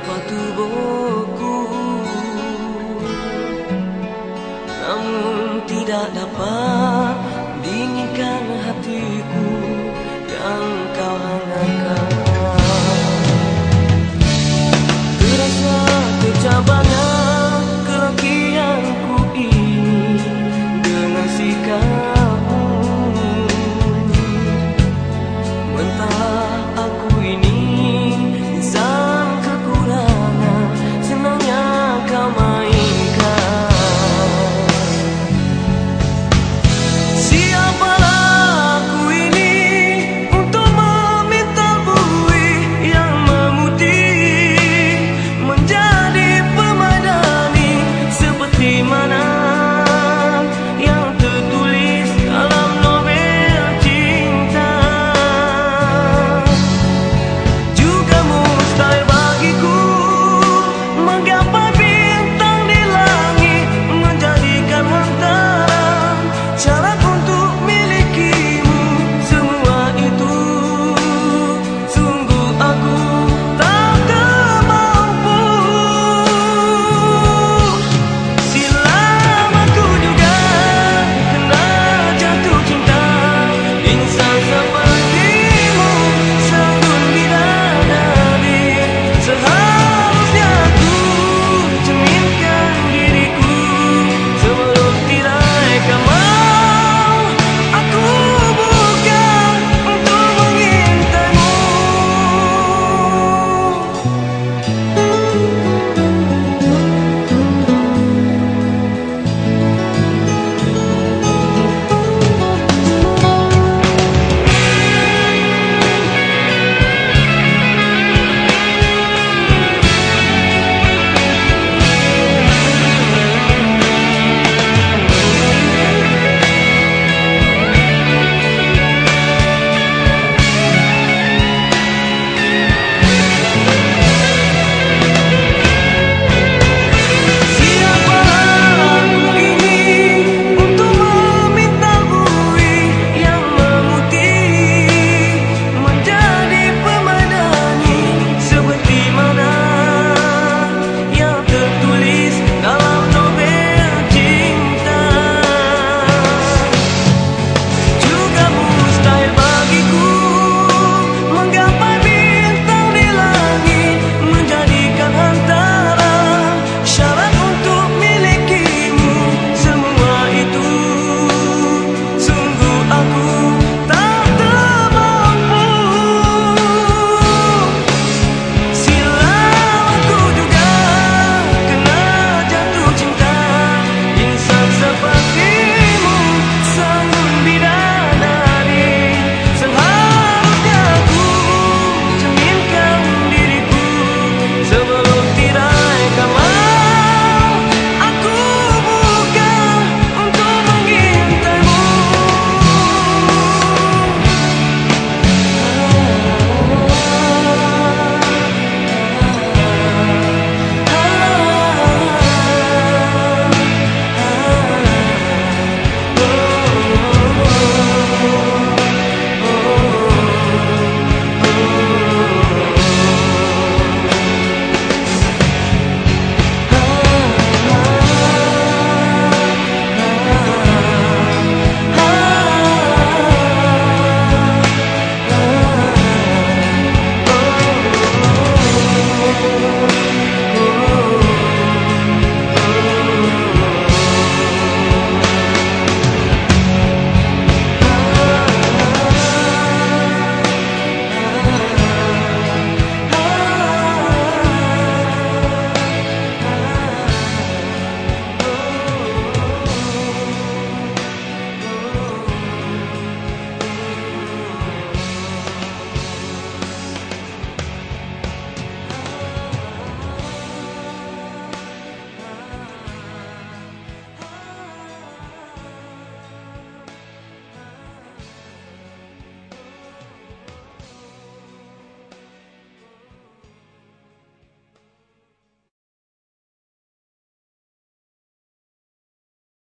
apa tubuhku? Namun tidak dapat